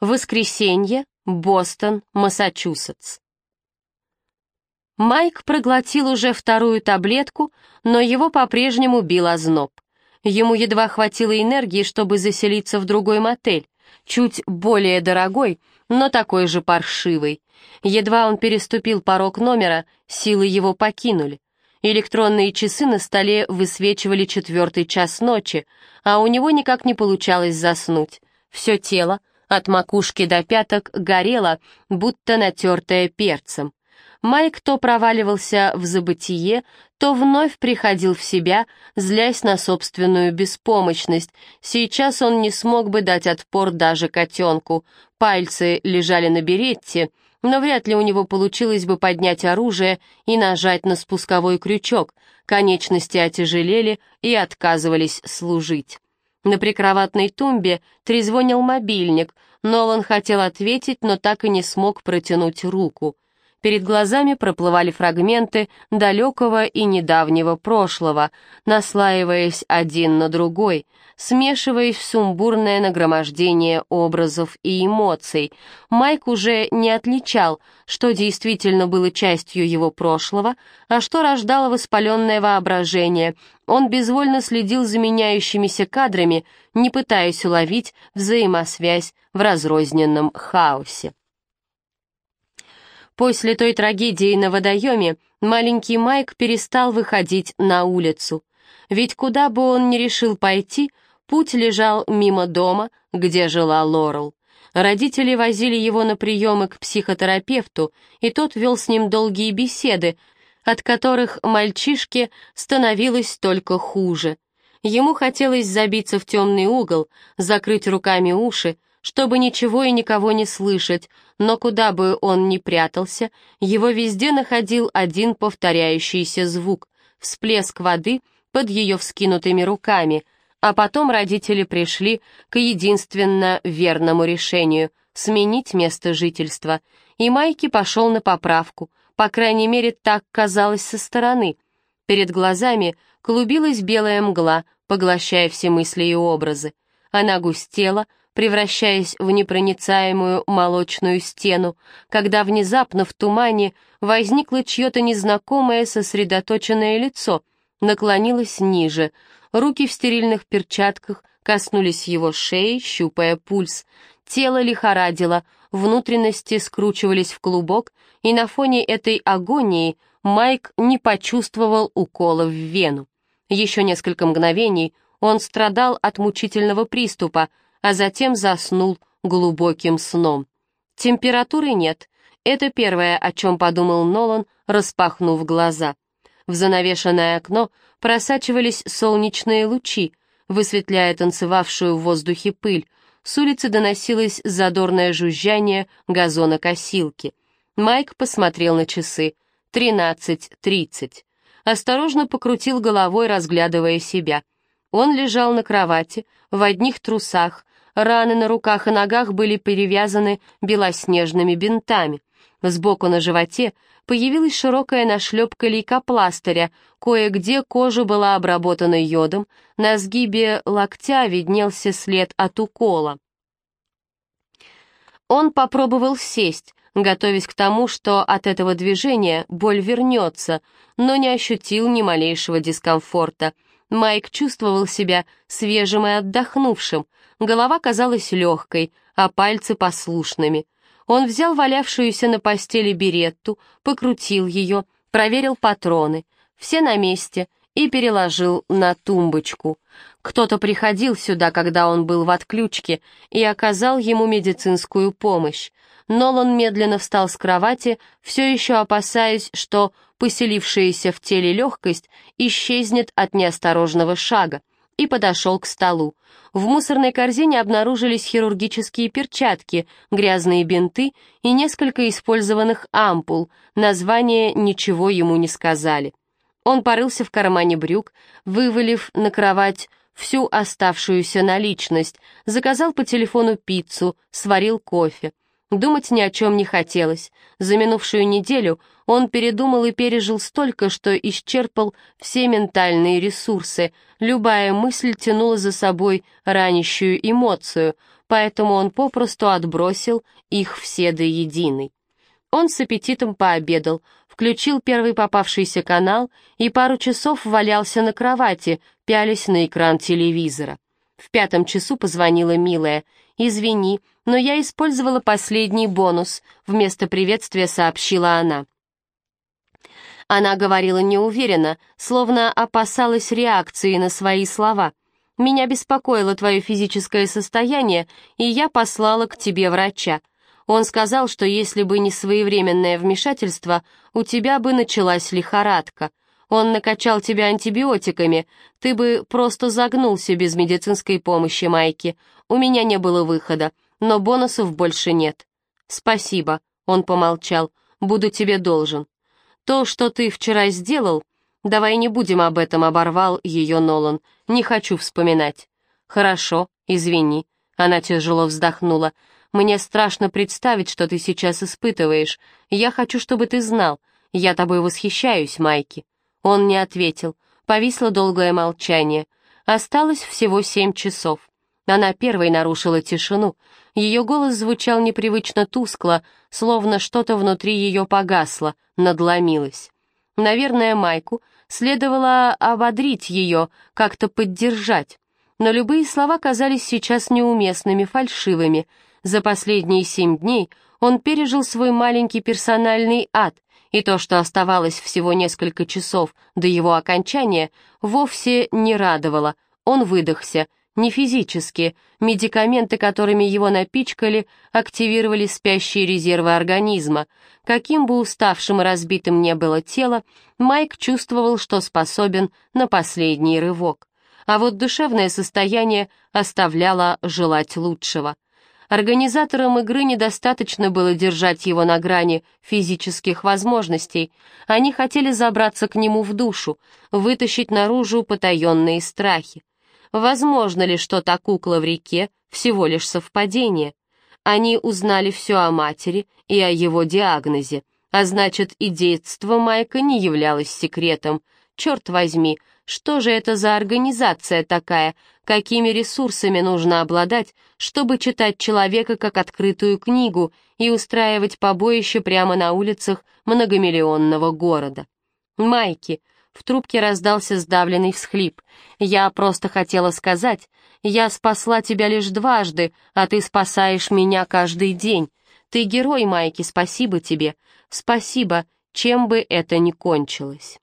Воскресенье, Бостон, Массачусетс. Майк проглотил уже вторую таблетку, но его по-прежнему бил озноб. Ему едва хватило энергии, чтобы заселиться в другой мотель, чуть более дорогой, но такой же паршивый. Едва он переступил порог номера, силы его покинули. Электронные часы на столе высвечивали четвертый час ночи, а у него никак не получалось заснуть. Все тело, от макушки до пяток, горело, будто натертое перцем. Майк то проваливался в забытие, то вновь приходил в себя, злясь на собственную беспомощность. Сейчас он не смог бы дать отпор даже котенку. Пальцы лежали на беретте, но вряд ли у него получилось бы поднять оружие и нажать на спусковой крючок. Конечности отяжелели и отказывались служить. На прикроватной тумбе трезвонил мобильник. Нолан хотел ответить, но так и не смог протянуть руку. Перед глазами проплывали фрагменты далекого и недавнего прошлого, наслаиваясь один на другой, смешиваясь в сумбурное нагромождение образов и эмоций. Майк уже не отличал, что действительно было частью его прошлого, а что рождало воспаленное воображение. Он безвольно следил за меняющимися кадрами, не пытаясь уловить взаимосвязь в разрозненном хаосе. После той трагедии на водоеме маленький Майк перестал выходить на улицу. Ведь куда бы он ни решил пойти, путь лежал мимо дома, где жила Лорел. Родители возили его на приемы к психотерапевту, и тот вел с ним долгие беседы, от которых мальчишке становилось только хуже. Ему хотелось забиться в темный угол, закрыть руками уши, чтобы ничего и никого не слышать, но куда бы он ни прятался, его везде находил один повторяющийся звук — всплеск воды под ее вскинутыми руками, а потом родители пришли к единственно верному решению — сменить место жительства, и Майки пошел на поправку, по крайней мере, так казалось со стороны. Перед глазами клубилась белая мгла, поглощая все мысли и образы. Она густела, превращаясь в непроницаемую молочную стену, когда внезапно в тумане возникло чье-то незнакомое сосредоточенное лицо, наклонилось ниже, руки в стерильных перчатках коснулись его шеи, щупая пульс, тело лихорадило, внутренности скручивались в клубок, и на фоне этой агонии Майк не почувствовал укола в вену. Еще несколько мгновений он страдал от мучительного приступа, а затем заснул глубоким сном. Температуры нет. Это первое, о чем подумал Нолан, распахнув глаза. В занавешенное окно просачивались солнечные лучи, высветляя танцевавшую в воздухе пыль. С улицы доносилось задорное жужжание газонокосилки. Майк посмотрел на часы. Тринадцать тридцать. Осторожно покрутил головой, разглядывая себя. Он лежал на кровати, в одних трусах, Раны на руках и ногах были перевязаны белоснежными бинтами. Сбоку на животе появилась широкая нашлепка лейкопластыря, кое-где кожа была обработана йодом, на сгибе локтя виднелся след от укола. Он попробовал сесть, готовясь к тому, что от этого движения боль вернется, но не ощутил ни малейшего дискомфорта. Майк чувствовал себя свежим и отдохнувшим, Голова казалась легкой, а пальцы послушными. Он взял валявшуюся на постели беретту, покрутил ее, проверил патроны. Все на месте и переложил на тумбочку. Кто-то приходил сюда, когда он был в отключке, и оказал ему медицинскую помощь. Нолан медленно встал с кровати, все еще опасаясь, что поселившаяся в теле легкость исчезнет от неосторожного шага и подошел к столу. В мусорной корзине обнаружились хирургические перчатки, грязные бинты и несколько использованных ампул. Название ничего ему не сказали. Он порылся в кармане брюк, вывалив на кровать всю оставшуюся наличность, заказал по телефону пиццу, сварил кофе. Думать ни о чем не хотелось. За минувшую неделю он передумал и пережил столько, что исчерпал все ментальные ресурсы. Любая мысль тянула за собой ранящую эмоцию. поэтому он попросту отбросил их все до единой. Он с аппетитом пообедал, включил первый попавшийся канал и пару часов валялся на кровати, пялись на экран телевизора. В пятом часу позвонила милая. «Извини, но я использовала последний бонус», — вместо приветствия сообщила она. Она говорила неуверенно, словно опасалась реакции на свои слова. «Меня беспокоило твое физическое состояние, и я послала к тебе врача. Он сказал, что если бы не своевременное вмешательство, у тебя бы началась лихорадка. Он накачал тебя антибиотиками, ты бы просто загнулся без медицинской помощи, Майки. У меня не было выхода, но бонусов больше нет». «Спасибо», — он помолчал, — «буду тебе должен». «То, что ты вчера сделал...» «Давай не будем об этом», — оборвал ее Нолан. «Не хочу вспоминать». «Хорошо, извини». Она тяжело вздохнула. «Мне страшно представить, что ты сейчас испытываешь. Я хочу, чтобы ты знал. Я тобой восхищаюсь, Майки». Он не ответил. Повисло долгое молчание. Осталось всего семь часов. Она первой нарушила тишину. Ее голос звучал непривычно тускло, словно что-то внутри ее погасло, надломилось. Наверное, Майку следовало ободрить ее, как-то поддержать. Но любые слова казались сейчас неуместными, фальшивыми. За последние семь дней он пережил свой маленький персональный ад, и то, что оставалось всего несколько часов до его окончания, вовсе не радовало. Он выдохся, не физически. Медикаменты, которыми его напичкали, активировали спящие резервы организма. Каким бы уставшим и разбитым не было тело, Майк чувствовал, что способен на последний рывок. А вот душевное состояние оставляло желать лучшего. Организаторам игры недостаточно было держать его на грани физических возможностей. Они хотели забраться к нему в душу, вытащить наружу потаенные страхи. Возможно ли, что та кукла в реке всего лишь совпадение? Они узнали все о матери и о его диагнозе, а значит и детство Майка не являлось секретом. Черт возьми, что же это за организация такая, какими ресурсами нужно обладать, чтобы читать человека как открытую книгу и устраивать побоище прямо на улицах многомиллионного города? Майки, в трубке раздался сдавленный всхлип. «Я просто хотела сказать, я спасла тебя лишь дважды, а ты спасаешь меня каждый день. Ты герой, Майки, спасибо тебе. Спасибо, чем бы это ни кончилось».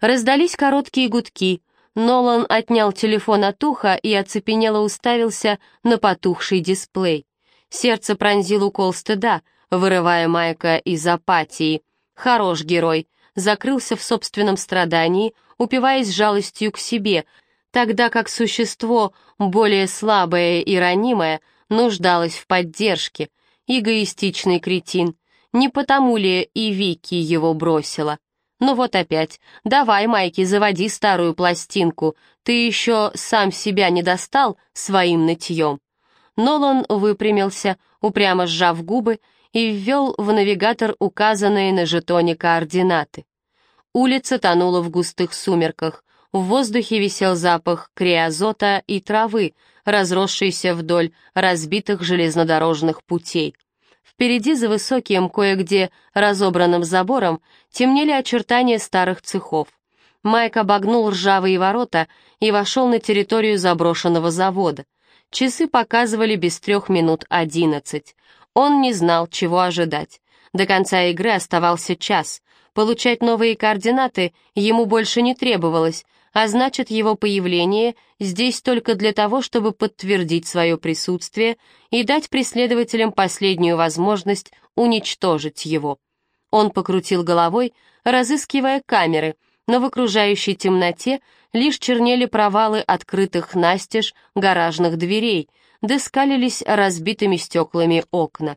Раздались короткие гудки. Нолан отнял телефон от уха и оцепенело уставился на потухший дисплей. Сердце пронзил укол стыда, вырывая Майка из апатии. «Хорош герой», закрылся в собственном страдании, упиваясь жалостью к себе, тогда как существо, более слабое и ранимое, нуждалось в поддержке. Эгоистичный кретин. Не потому ли и Вики его бросила? Ну вот опять. Давай, Майки, заводи старую пластинку. Ты еще сам себя не достал своим нытьем. Нолан выпрямился, упрямо сжав губы, и ввел в навигатор указанные на жетоне координаты. Улица тонула в густых сумерках, в воздухе висел запах криозота и травы, разросшейся вдоль разбитых железнодорожных путей. Впереди за высоким, кое-где разобранным забором, темнели очертания старых цехов. Майк обогнул ржавые ворота и вошел на территорию заброшенного завода. Часы показывали без трех минут одиннадцать. Он не знал, чего ожидать. До конца игры оставался час. Получать новые координаты ему больше не требовалось, а значит, его появление здесь только для того, чтобы подтвердить свое присутствие и дать преследователям последнюю возможность уничтожить его. Он покрутил головой, разыскивая камеры, но в окружающей темноте лишь чернели провалы открытых настежь гаражных дверей — да скалились разбитыми стеклами окна.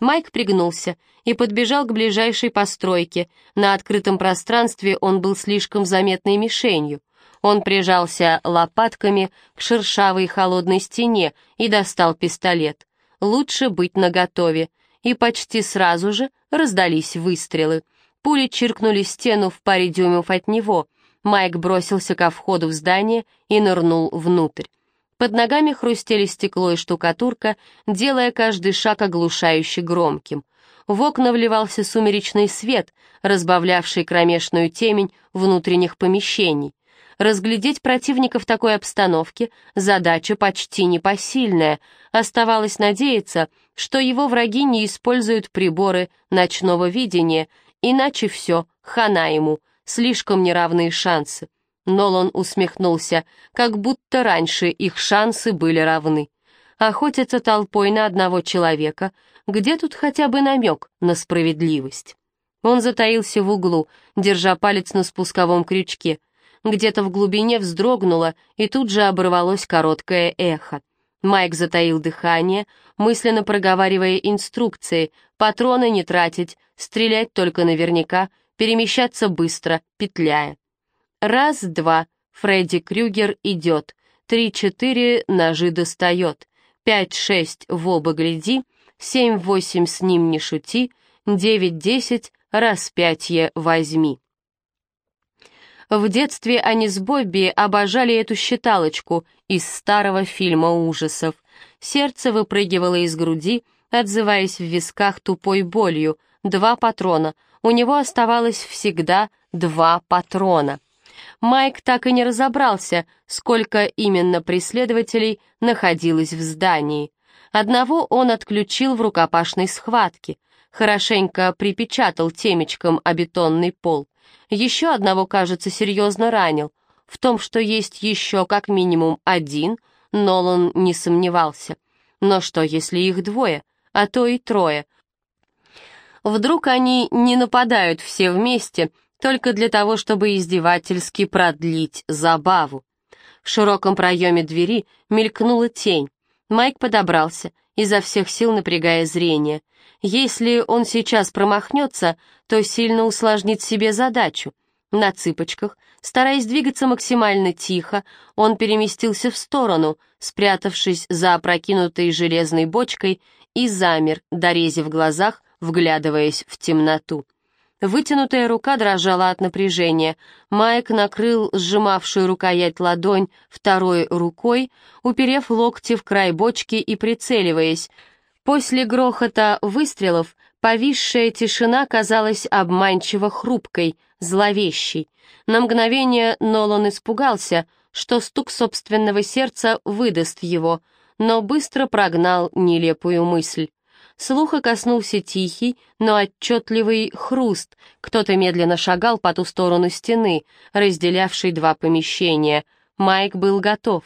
Майк пригнулся и подбежал к ближайшей постройке. На открытом пространстве он был слишком заметной мишенью. Он прижался лопатками к шершавой холодной стене и достал пистолет. Лучше быть наготове. И почти сразу же раздались выстрелы. Пули чиркнули стену в паре дюймов от него. Майк бросился ко входу в здание и нырнул внутрь. Под ногами хрустели стекло и штукатурка, делая каждый шаг оглушающе громким. В окна вливался сумеречный свет, разбавлявший кромешную темень внутренних помещений. Разглядеть противника в такой обстановке — задача почти непосильная. Оставалось надеяться, что его враги не используют приборы ночного видения, иначе все, хана ему, слишком неравные шансы. Нолан усмехнулся, как будто раньше их шансы были равны. Охотиться толпой на одного человека, где тут хотя бы намек на справедливость? Он затаился в углу, держа палец на спусковом крючке — где-то в глубине вздрогнуло, и тут же оборвалось короткое эхо. Майк затаил дыхание, мысленно проговаривая инструкции, патроны не тратить, стрелять только наверняка, перемещаться быстро, петляя. Раз-два, Фредди Крюгер идет, три-четыре ножи достает, пять-шесть в оба гляди, семь-восемь с ним не шути, девять-десять распятие возьми. В детстве они с Бобби обожали эту считалочку из старого фильма ужасов. Сердце выпрыгивало из груди, отзываясь в висках тупой болью. Два патрона. У него оставалось всегда два патрона. Майк так и не разобрался, сколько именно преследователей находилось в здании. Одного он отключил в рукопашной схватке, хорошенько припечатал темечком о бетонный пол. Еще одного, кажется, серьезно ранил. В том, что есть еще как минимум один, Нолан не сомневался. Но что, если их двое, а то и трое? Вдруг они не нападают все вместе, только для того, чтобы издевательски продлить забаву. В широком проеме двери мелькнула тень. Майк подобрался, изо всех сил напрягая зрение. Если он сейчас промахнется, то сильно усложнит себе задачу. На цыпочках, стараясь двигаться максимально тихо, он переместился в сторону, спрятавшись за опрокинутой железной бочкой, и замер, дорезив глазах, вглядываясь в темноту. Вытянутая рука дрожала от напряжения. Майк накрыл сжимавшую рукоять ладонь второй рукой, уперев локти в край бочки и прицеливаясь. После грохота выстрелов Повисшая тишина казалась обманчиво хрупкой, зловещей. На мгновение Нолан испугался, что стук собственного сердца выдаст его, но быстро прогнал нелепую мысль. Слуха коснулся тихий, но отчетливый хруст. Кто-то медленно шагал по ту сторону стены, разделявшей два помещения. Майк был готов.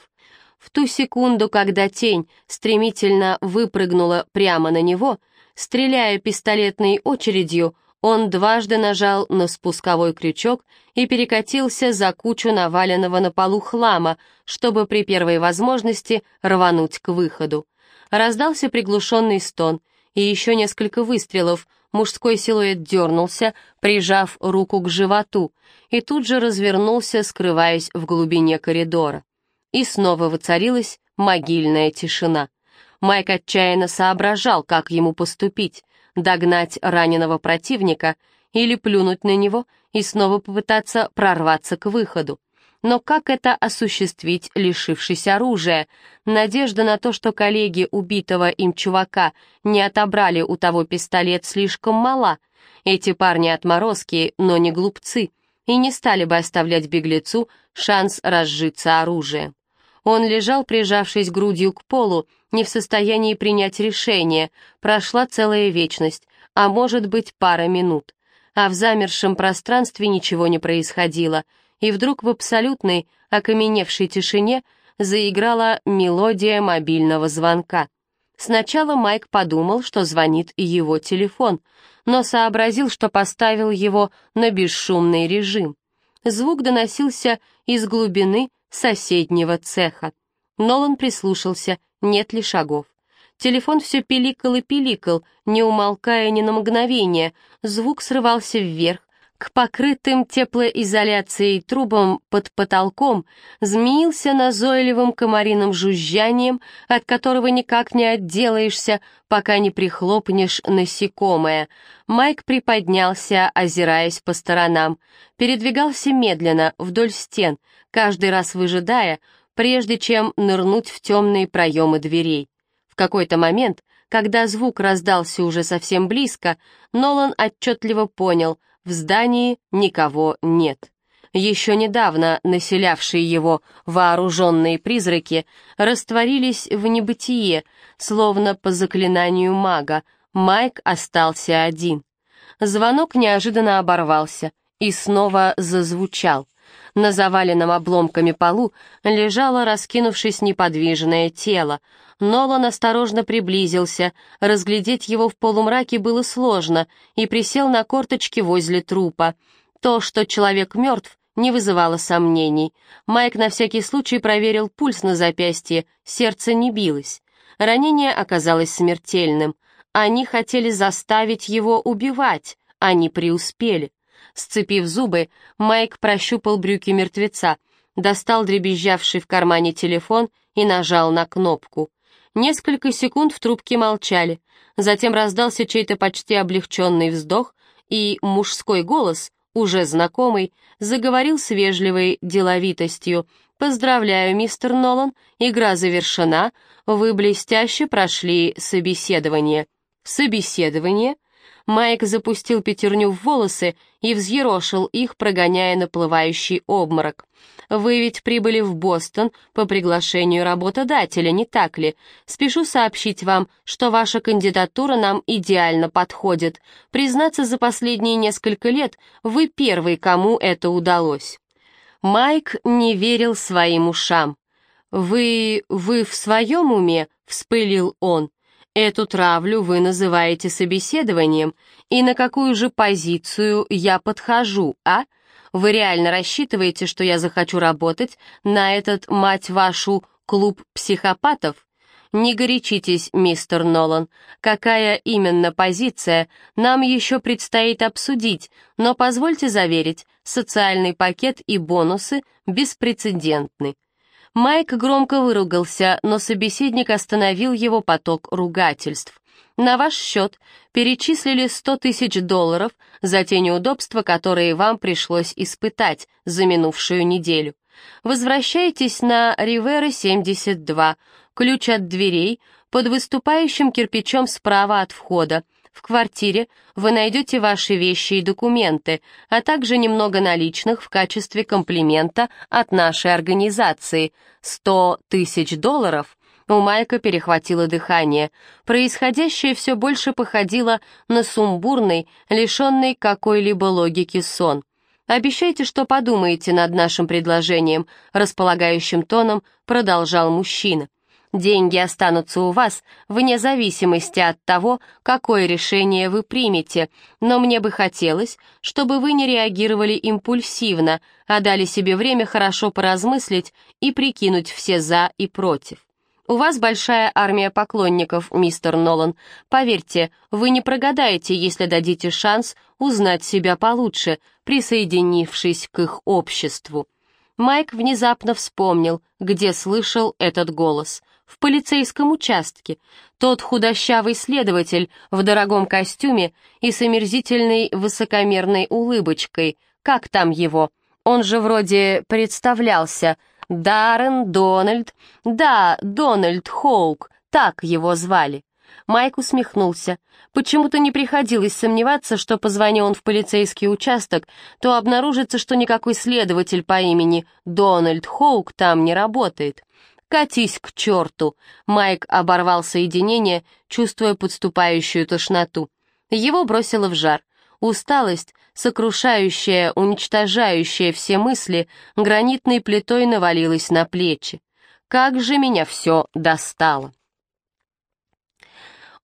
В ту секунду, когда тень стремительно выпрыгнула прямо на него — Стреляя пистолетной очередью, он дважды нажал на спусковой крючок и перекатился за кучу наваленного на полу хлама, чтобы при первой возможности рвануть к выходу. Раздался приглушенный стон, и еще несколько выстрелов, мужской силуэт дернулся, прижав руку к животу, и тут же развернулся, скрываясь в глубине коридора. И снова воцарилась могильная тишина. Майк отчаянно соображал, как ему поступить, догнать раненого противника или плюнуть на него и снова попытаться прорваться к выходу. Но как это осуществить, лишившись оружия? Надежда на то, что коллеги убитого им чувака не отобрали у того пистолет, слишком мала. Эти парни отморозки, но не глупцы, и не стали бы оставлять беглецу шанс разжиться оружием. Он лежал, прижавшись грудью к полу, не в состоянии принять решение. Прошла целая вечность, а может быть пара минут. А в замершем пространстве ничего не происходило. И вдруг в абсолютной, окаменевшей тишине заиграла мелодия мобильного звонка. Сначала Майк подумал, что звонит его телефон, но сообразил, что поставил его на бесшумный режим. Звук доносился из глубины соседнего цеха. Нолан прислушался, нет ли шагов. Телефон все пиликал и пиликал, не умолкая ни на мгновение. Звук срывался вверх, к покрытым теплоизоляцией трубам под потолком змеился назойливым комариным жужжанием, от которого никак не отделаешься, пока не прихлопнешь насекомое. Майк приподнялся, озираясь по сторонам. Передвигался медленно, вдоль стен, каждый раз выжидая, прежде чем нырнуть в темные проемы дверей. В какой-то момент, когда звук раздался уже совсем близко, Нолан отчетливо понял, в здании никого нет. Еще недавно населявшие его вооруженные призраки растворились в небытие, словно по заклинанию мага, Майк остался один. Звонок неожиданно оборвался и снова зазвучал. На заваленном обломками полу лежало, раскинувшись, неподвижное тело. Нолан осторожно приблизился, разглядеть его в полумраке было сложно, и присел на корточки возле трупа. То, что человек мертв, не вызывало сомнений. Майк на всякий случай проверил пульс на запястье, сердце не билось. Ранение оказалось смертельным. Они хотели заставить его убивать, они преуспели. Сцепив зубы, Майк прощупал брюки мертвеца, достал дребезжавший в кармане телефон и нажал на кнопку. Несколько секунд в трубке молчали, затем раздался чей-то почти облегченный вздох, и мужской голос, уже знакомый, заговорил с вежливой деловитостью. «Поздравляю, мистер Нолан, игра завершена, вы блестяще прошли собеседование». «Собеседование?» Майк запустил пятерню в волосы и взъерошил их, прогоняя наплывающий обморок. «Вы ведь прибыли в Бостон по приглашению работодателя, не так ли? Спешу сообщить вам, что ваша кандидатура нам идеально подходит. Признаться, за последние несколько лет вы первый, кому это удалось». Майк не верил своим ушам. «Вы... вы в своем уме?» — вспылил он. Эту травлю вы называете собеседованием, и на какую же позицию я подхожу, а? Вы реально рассчитываете, что я захочу работать на этот, мать вашу, клуб психопатов? Не горячитесь, мистер Нолан. Какая именно позиция, нам еще предстоит обсудить, но позвольте заверить, социальный пакет и бонусы беспрецедентны. Майк громко выругался, но собеседник остановил его поток ругательств. «На ваш счет перечислили 100 тысяч долларов за те неудобства, которые вам пришлось испытать за минувшую неделю. Возвращайтесь на Ривера 72, ключ от дверей, под выступающим кирпичом справа от входа. В квартире вы найдете ваши вещи и документы, а также немного наличных в качестве комплимента от нашей организации. Сто тысяч долларов. У Майка перехватило дыхание. Происходящее все больше походило на сумбурный, лишенный какой-либо логики сон. «Обещайте, что подумаете над нашим предложением», располагающим тоном продолжал мужчина. Деньги останутся у вас вне зависимости от того, какое решение вы примете, но мне бы хотелось, чтобы вы не реагировали импульсивно, а дали себе время хорошо поразмыслить и прикинуть все «за» и «против». У вас большая армия поклонников, мистер Нолан. Поверьте, вы не прогадаете, если дадите шанс узнать себя получше, присоединившись к их обществу. Майк внезапно вспомнил, где слышал этот голос — в полицейском участке. Тот худощавый следователь в дорогом костюме и с омерзительной высокомерной улыбочкой. Как там его? Он же вроде представлялся. Даррен Дональд. Да, Дональд Хоук, так его звали. Майк усмехнулся. Почему-то не приходилось сомневаться, что, позвони он в полицейский участок, то обнаружится, что никакой следователь по имени Дональд Хоук там не работает. «Катись к черту!» Майк оборвал соединение, чувствуя подступающую тошноту. Его бросило в жар. Усталость, сокрушающая, уничтожающая все мысли, гранитной плитой навалилась на плечи. Как же меня все достало!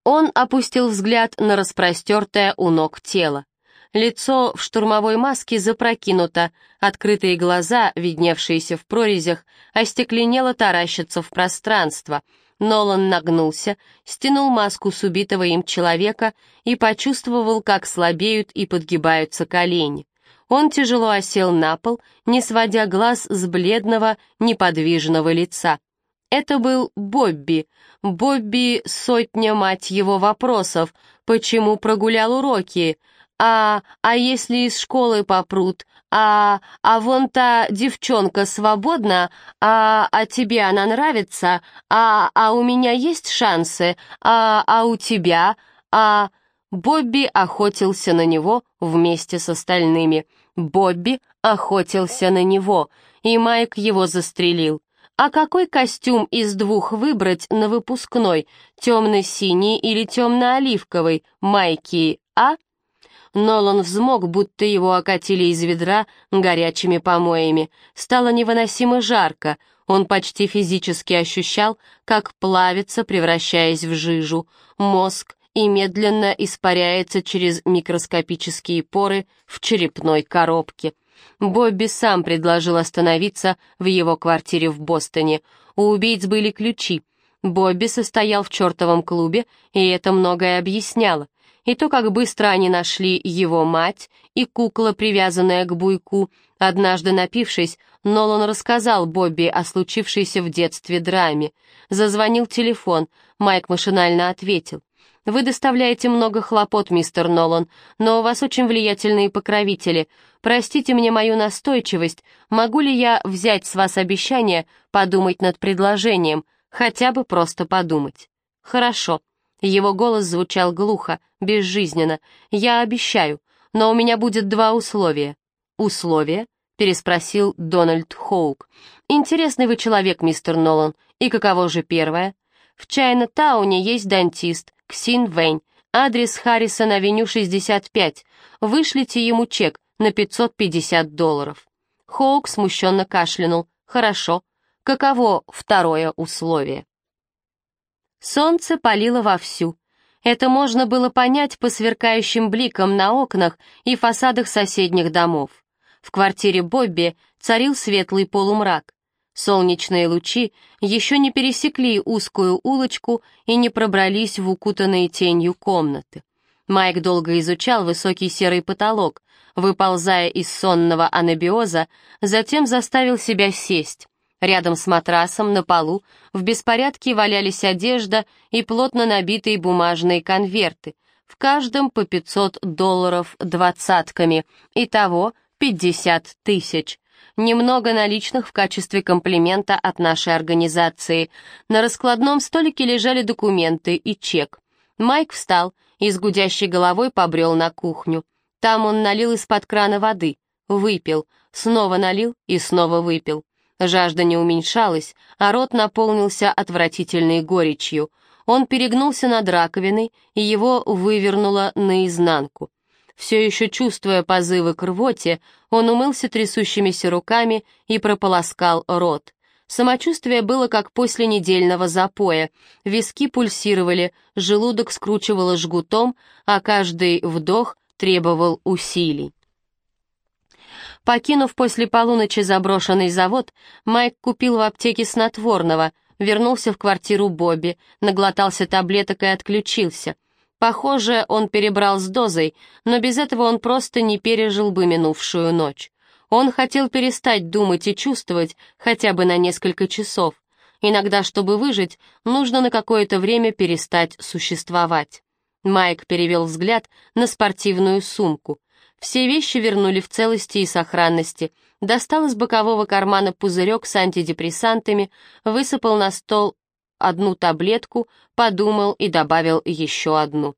Он опустил взгляд на распростертое у ног тело. Лицо в штурмовой маске запрокинуто, открытые глаза, видневшиеся в прорезях, остекленело таращатся в пространство. Нолан нагнулся, стянул маску с убитого им человека и почувствовал, как слабеют и подгибаются колени. Он тяжело осел на пол, не сводя глаз с бледного, неподвижного лица. Это был Бобби. Бобби — сотня, мать его, вопросов. Почему прогулял уроки? А, а если из школы попрут? А, а вон та девчонка свободна? А, а тебе она нравится? А, а у меня есть шансы? А, а у тебя? А...» Бобби охотился на него вместе с остальными. Бобби охотился на него, и Майк его застрелил. А какой костюм из двух выбрать на выпускной, темно-синий или темно-оливковый, Майки, а? Нолан взмок, будто его окатили из ведра горячими помоями. Стало невыносимо жарко. Он почти физически ощущал, как плавится, превращаясь в жижу. Мозг и медленно испаряется через микроскопические поры в черепной коробке. Бобби сам предложил остановиться в его квартире в Бостоне. У убийц были ключи. Бобби состоял в чертовом клубе, и это многое объясняло. И то, как быстро они нашли его мать и кукла, привязанная к буйку. Однажды напившись, Нолан рассказал Бобби о случившейся в детстве драме. Зазвонил телефон, Майк машинально ответил. Вы доставляете много хлопот, мистер Нолан, но у вас очень влиятельные покровители. Простите мне мою настойчивость. Могу ли я взять с вас обещание подумать над предложением, хотя бы просто подумать? Хорошо. Его голос звучал глухо, безжизненно. Я обещаю, но у меня будет два условия. Условия? переспросил Дональд Хоук. Интересный вы человек, мистер Нолан. И каково же первое? В Чайна-тауне есть дантист, Ксин Вэнь, адрес Харрисон-авеню 65. Вышлите ему чек на 550 долларов. Хоук смущенно кашлянул. Хорошо. Каково второе условие? Солнце палило вовсю. Это можно было понять по сверкающим бликам на окнах и фасадах соседних домов. В квартире Бобби царил светлый полумрак. Солнечные лучи еще не пересекли узкую улочку и не пробрались в укутанные тенью комнаты. Майк долго изучал высокий серый потолок, выползая из сонного анабиоза, затем заставил себя сесть. Рядом с матрасом на полу в беспорядке валялись одежда и плотно набитые бумажные конверты, в каждом по 500 долларов двадцатками, итого 50 тысяч. Немного наличных в качестве комплимента от нашей организации. На раскладном столике лежали документы и чек. Майк встал и с гудящей головой побрел на кухню. Там он налил из-под крана воды, выпил, снова налил и снова выпил. Жажда не уменьшалась, а рот наполнился отвратительной горечью. Он перегнулся над раковиной, и его вывернуло наизнанку. Все еще чувствуя позывы к рвоте, он умылся трясущимися руками и прополоскал рот. Самочувствие было как после недельного запоя. Виски пульсировали, желудок скручивало жгутом, а каждый вдох требовал усилий. Покинув после полуночи заброшенный завод, Майк купил в аптеке снотворного, вернулся в квартиру Бобби, наглотался таблеток и отключился — Похоже, он перебрал с дозой, но без этого он просто не пережил бы минувшую ночь. Он хотел перестать думать и чувствовать хотя бы на несколько часов. Иногда, чтобы выжить, нужно на какое-то время перестать существовать. Майк перевел взгляд на спортивную сумку. Все вещи вернули в целости и сохранности, достал из бокового кармана пузырек с антидепрессантами, высыпал на стол одну таблетку, подумал и добавил еще одну.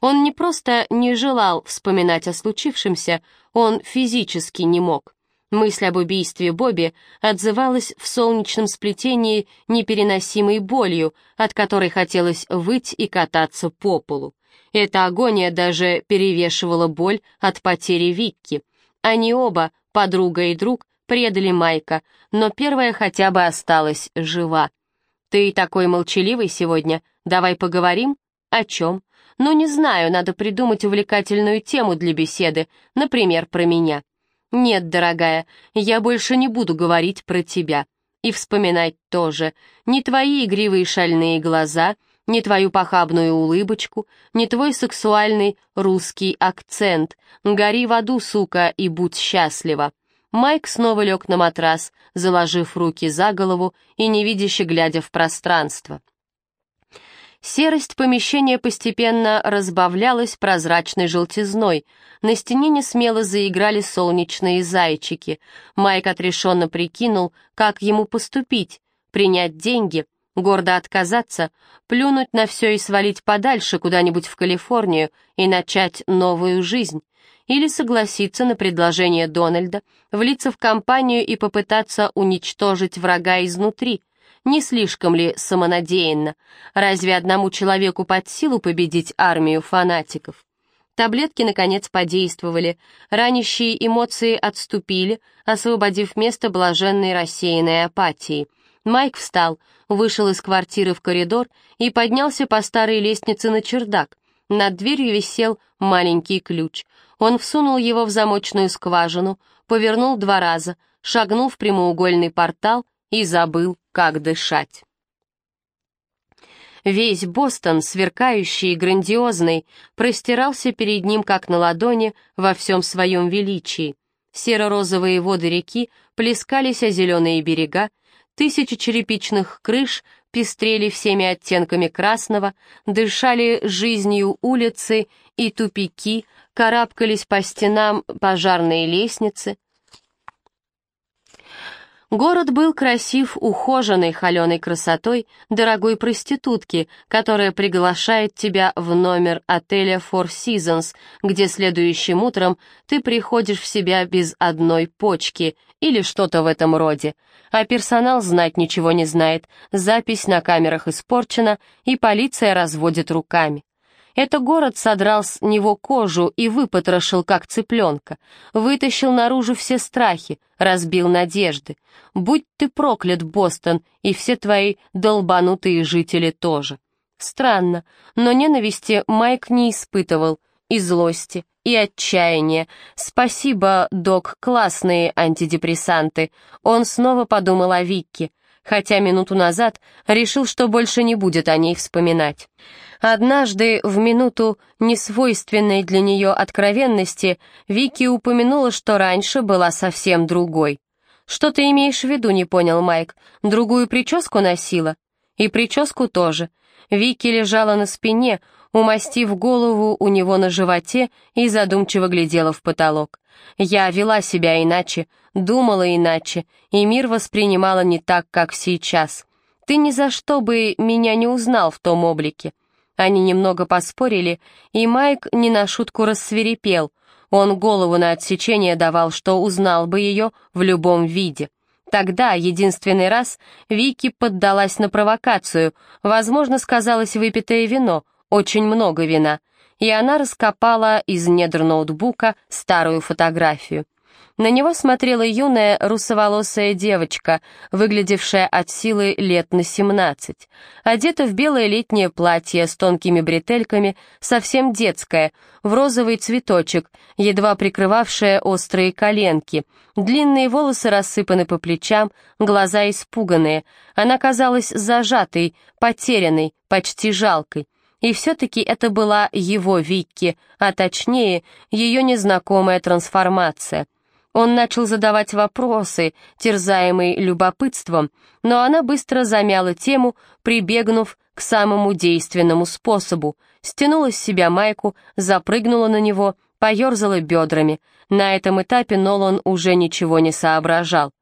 Он не просто не желал вспоминать о случившемся, он физически не мог. Мысль об убийстве Бобби отзывалась в солнечном сплетении непереносимой болью, от которой хотелось выть и кататься по полу. Эта агония даже перевешивала боль от потери Викки. Они оба, подруга и друг, предали Майка, но первая хотя бы осталась жива. «Ты такой молчаливый сегодня. Давай поговорим? О чем? Ну, не знаю, надо придумать увлекательную тему для беседы, например, про меня». «Нет, дорогая, я больше не буду говорить про тебя. И вспоминать тоже. Не твои игривые шальные глаза, не твою похабную улыбочку, не твой сексуальный русский акцент. Гори в аду, сука, и будь счастлива. Майк снова лег на матрас, заложив руки за голову и невидяще глядя в пространство. Серость помещения постепенно разбавлялась прозрачной желтизной. На стене несмело заиграли солнечные зайчики. Майк отрешенно прикинул, как ему поступить. Принять деньги, гордо отказаться, плюнуть на все и свалить подальше куда-нибудь в Калифорнию и начать новую жизнь. Или согласиться на предложение Дональда, влиться в компанию и попытаться уничтожить врага изнутри — не слишком ли самонадеянно? Разве одному человеку под силу победить армию фанатиков? Таблетки, наконец, подействовали. Ранящие эмоции отступили, освободив место блаженной рассеянной апатии. Майк встал, вышел из квартиры в коридор и поднялся по старой лестнице на чердак. Над дверью висел маленький ключ. Он всунул его в замочную скважину, повернул два раза, шагнул в прямоугольный портал и забыл, как дышать. Весь Бостон, сверкающий и грандиозный, простирался перед ним, как на ладони, во всем своем величии. Серо-розовые воды реки плескались о зеленые берега, тысячи черепичных крыш пестрели всеми оттенками красного, дышали жизнью улицы и тупики, карабкались по стенам пожарные лестницы, Город был красив, ухоженный, холеной красотой дорогой проститутки, которая приглашает тебя в номер отеля Four Seasons, где следующим утром ты приходишь в себя без одной почки или что-то в этом роде. А персонал знать ничего не знает, запись на камерах испорчена, и полиция разводит руками. Это город содрал с него кожу и выпотрошил, как цыпленка, вытащил наружу все страхи, разбил надежды. Будь ты проклят, Бостон, и все твои долбанутые жители тоже. Странно, но ненависти Майк не испытывал, и злости, и отчаяния. Спасибо, док, классные антидепрессанты. Он снова подумал о Викке, хотя минуту назад решил, что больше не будет о ней вспоминать. Однажды, в минуту несвойственной для нее откровенности, Вики упомянула, что раньше была совсем другой. «Что ты имеешь в виду?» — не понял Майк. «Другую прическу носила?» «И прическу тоже». Вики лежала на спине, умастив голову у него на животе и задумчиво глядела в потолок. Я вела себя иначе, думала иначе, и мир воспринимала не так, как сейчас. Ты ни за что бы меня не узнал в том облике. Они немного поспорили, и Майк не на шутку рассверепел. Он голову на отсечение давал, что узнал бы ее в любом виде. Тогда, единственный раз, Вики поддалась на провокацию, возможно, сказалось выпитое вино, очень много вина, и она раскопала из недр ноутбука старую фотографию. На него смотрела юная русоволосая девочка, выглядевшая от силы лет на семнадцать. Одета в белое летнее платье с тонкими бретельками, совсем детское, в розовый цветочек, едва прикрывавшая острые коленки. Длинные волосы рассыпаны по плечам, глаза испуганные. Она казалась зажатой, потерянной, почти жалкой. И все-таки это была его Викки, а точнее, ее незнакомая трансформация — он начал задавать вопросы, терзаемый любопытством, но она быстро замяла тему, прибегнув к самому действенному способу. Стянула с себя майку, запрыгнула на него, поерзала бедрами. На этом этапе Нолан уже ничего не соображал.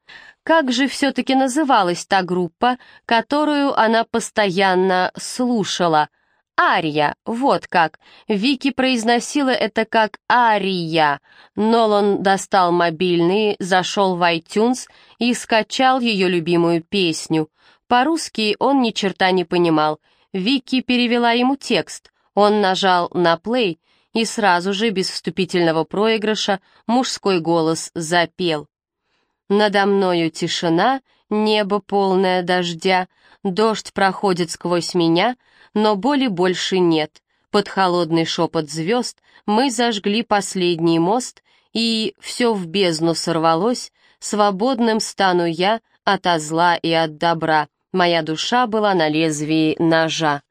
Как же все-таки называлась та группа, которую она постоянно слушала — Ария, вот как. Вики произносила это как Ария. Нолан достал мобильный, зашел в iTunes и скачал ее любимую песню. По-русски он ни черта не понимал. Вики перевела ему текст. Он нажал на плей, и сразу же, без вступительного проигрыша, мужской голос запел. «Надо мною тишина, небо полное дождя, дождь проходит сквозь меня, но боли больше нет. Под холодный шепот звезд мы зажгли последний мост, и все в бездну сорвалось, свободным стану я ото зла и от добра. Моя душа была на лезвии ножа.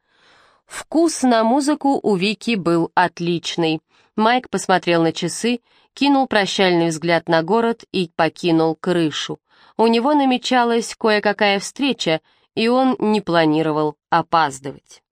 Вкус на музыку у Вики был отличный. Майк посмотрел на часы, кинул прощальный взгляд на город и покинул крышу. У него намечалась кое-какая встреча, и он не планировал опаздывать.